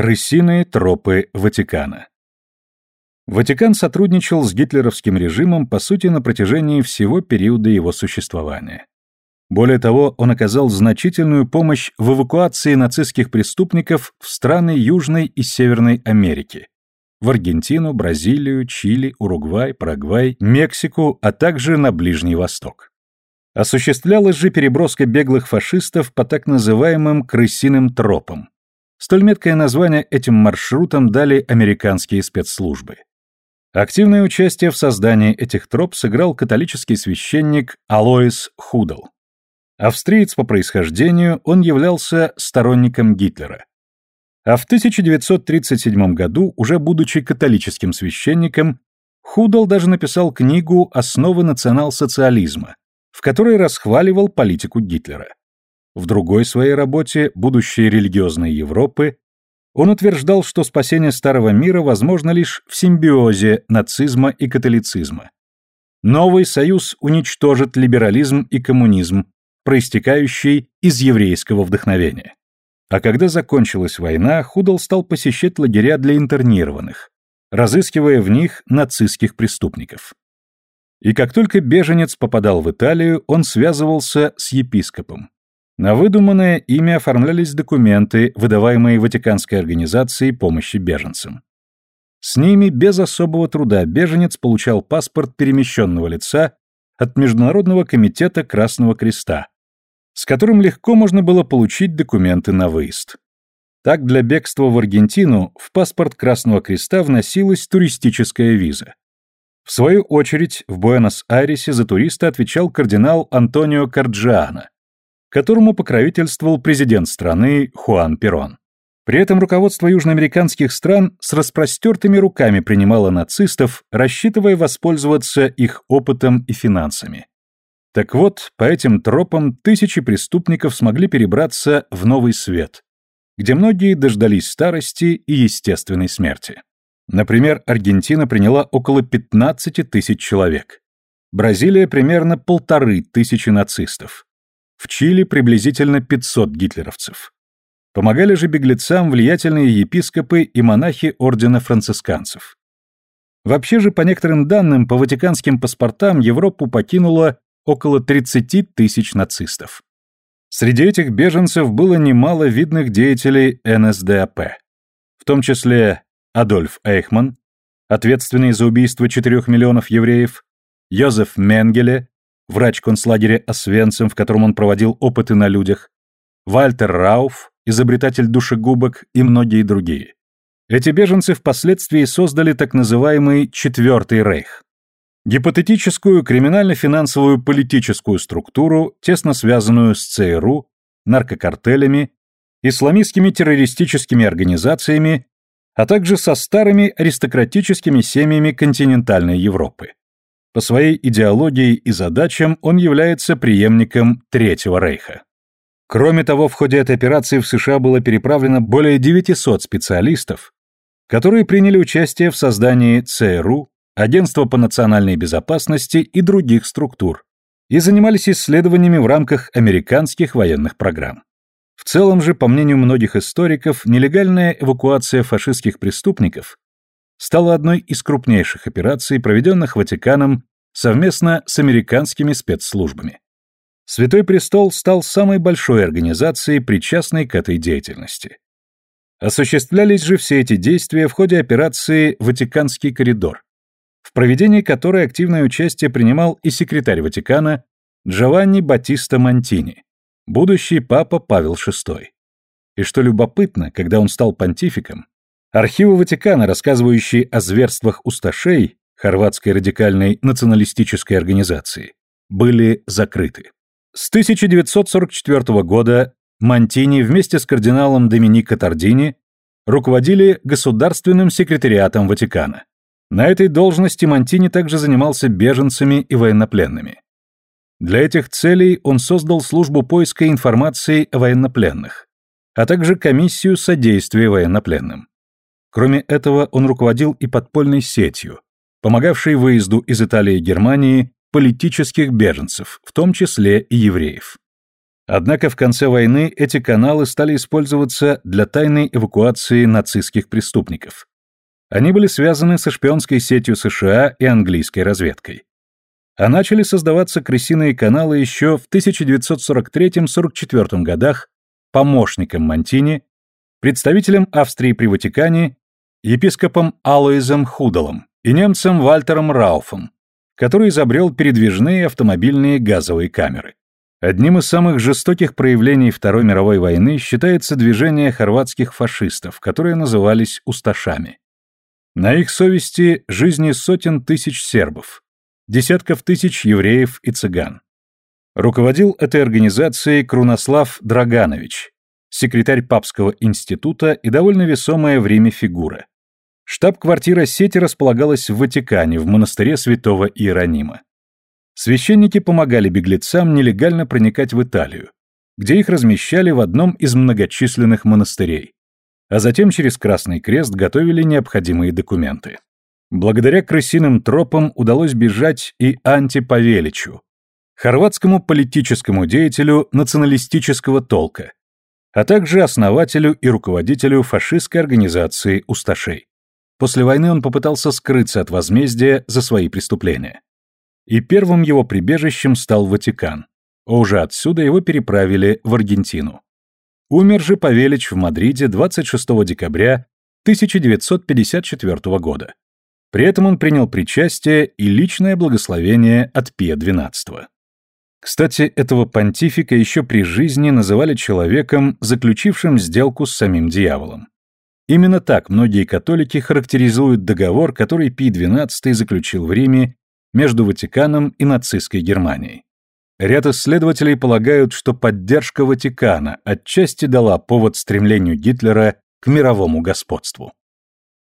Крысиные тропы Ватикана Ватикан сотрудничал с гитлеровским режимом, по сути, на протяжении всего периода его существования. Более того, он оказал значительную помощь в эвакуации нацистских преступников в страны Южной и Северной Америки, в Аргентину, Бразилию, Чили, Уругвай, Парагвай, Мексику, а также на Ближний Восток. Осуществлялась же переброска беглых фашистов по так называемым «крысиным тропам». Столь меткое название этим маршрутам дали американские спецслужбы. Активное участие в создании этих троп сыграл католический священник Алоис Худл. Австриец по происхождению, он являлся сторонником Гитлера. А в 1937 году, уже будучи католическим священником, Худл даже написал книгу «Основы национал-социализма», в которой расхваливал политику Гитлера. В другой своей работе «Будущее религиозной Европы» он утверждал, что спасение Старого мира возможно лишь в симбиозе нацизма и католицизма. Новый союз уничтожит либерализм и коммунизм, проистекающий из еврейского вдохновения. А когда закончилась война, Худл стал посещать лагеря для интернированных, разыскивая в них нацистских преступников. И как только беженец попадал в Италию, он связывался с епископом. На выдуманное имя оформлялись документы, выдаваемые Ватиканской организацией помощи беженцам. С ними без особого труда беженец получал паспорт перемещенного лица от Международного комитета Красного Креста, с которым легко можно было получить документы на выезд. Так для бегства в Аргентину в паспорт Красного Креста вносилась туристическая виза. В свою очередь, в Буэнос-Айресе за туриста отвечал кардинал Антонио Карджиано, которому покровительствовал президент страны Хуан Перон. При этом руководство южноамериканских стран с распростертыми руками принимало нацистов, рассчитывая воспользоваться их опытом и финансами. Так вот, по этим тропам тысячи преступников смогли перебраться в новый свет, где многие дождались старости и естественной смерти. Например, Аргентина приняла около 15 тысяч человек. Бразилия примерно полторы тысячи нацистов. В Чили приблизительно 500 гитлеровцев. Помогали же беглецам влиятельные епископы и монахи ордена францисканцев. Вообще же, по некоторым данным, по ватиканским паспортам Европу покинуло около 30 тысяч нацистов. Среди этих беженцев было немало видных деятелей НСДАП, в том числе Адольф Эйхман, ответственный за убийство 4 миллионов евреев, Йозеф Менгеле, врач концлагеря Освенцим, в котором он проводил опыты на людях, Вальтер Рауф, изобретатель душегубок и многие другие. Эти беженцы впоследствии создали так называемый Четвертый Рейх. Гипотетическую криминально-финансовую политическую структуру, тесно связанную с ЦРУ, наркокартелями, исламистскими террористическими организациями, а также со старыми аристократическими семьями континентальной Европы. По своей идеологии и задачам он является преемником Третьего Рейха. Кроме того, в ходе этой операции в США было переправлено более 900 специалистов, которые приняли участие в создании ЦРУ, Агентства по национальной безопасности и других структур, и занимались исследованиями в рамках американских военных программ. В целом же, по мнению многих историков, нелегальная эвакуация фашистских преступников стала одной из крупнейших операций, проведенных Ватиканом совместно с американскими спецслужбами. Святой Престол стал самой большой организацией, причастной к этой деятельности. Осуществлялись же все эти действия в ходе операции «Ватиканский коридор», в проведении которой активное участие принимал и секретарь Ватикана Джованни Батиста Монтини, будущий папа Павел VI. И что любопытно, когда он стал понтификом, архивы Ватикана, рассказывающие о зверствах усташей, хорватской радикальной националистической организации, были закрыты. С 1944 года Монтини вместе с кардиналом Доминико Тардини руководили Государственным секретариатом Ватикана. На этой должности Монтини также занимался беженцами и военнопленными. Для этих целей он создал службу поиска информации о военнопленных, а также комиссию содействия военнопленным. Кроме этого, он руководил и подпольной сетью, помогавшей выезду из Италии и Германии политических беженцев, в том числе и евреев. Однако в конце войны эти каналы стали использоваться для тайной эвакуации нацистских преступников. Они были связаны со шпионской сетью США и английской разведкой. А начали создаваться крысиные каналы еще в 1943-44 годах помощником Монтини, представителем Австрии при Ватикане, епископом Алоизом Худалом и немцем Вальтером Рауфом, который изобрел передвижные автомобильные газовые камеры. Одним из самых жестоких проявлений Второй мировой войны считается движение хорватских фашистов, которые назывались «усташами». На их совести жизни сотен тысяч сербов, десятков тысяч евреев и цыган. Руководил этой организацией Крунослав Драганович, секретарь Папского института и довольно весомая в Риме фигура. Штаб-квартира сети располагалась в Ватикане, в монастыре святого Иеронима. Священники помогали беглецам нелегально проникать в Италию, где их размещали в одном из многочисленных монастырей, а затем через Красный Крест готовили необходимые документы. Благодаря крысиным тропам удалось бежать и Антипавеличу, хорватскому политическому деятелю националистического толка, а также основателю и руководителю фашистской организации «Усташей». После войны он попытался скрыться от возмездия за свои преступления и первым его прибежищем стал Ватикан, а уже отсюда его переправили в Аргентину. Умер же Павелич в Мадриде 26 декабря 1954 года. При этом он принял причастие и личное благословение от Пия XII. Кстати, этого понтифика еще при жизни называли человеком, заключившим сделку с самим дьяволом. Именно так многие католики характеризуют договор, который Пий XII заключил в Риме между Ватиканом и нацистской Германией. Ряд исследователей полагают, что поддержка Ватикана отчасти дала повод стремлению Гитлера к мировому господству.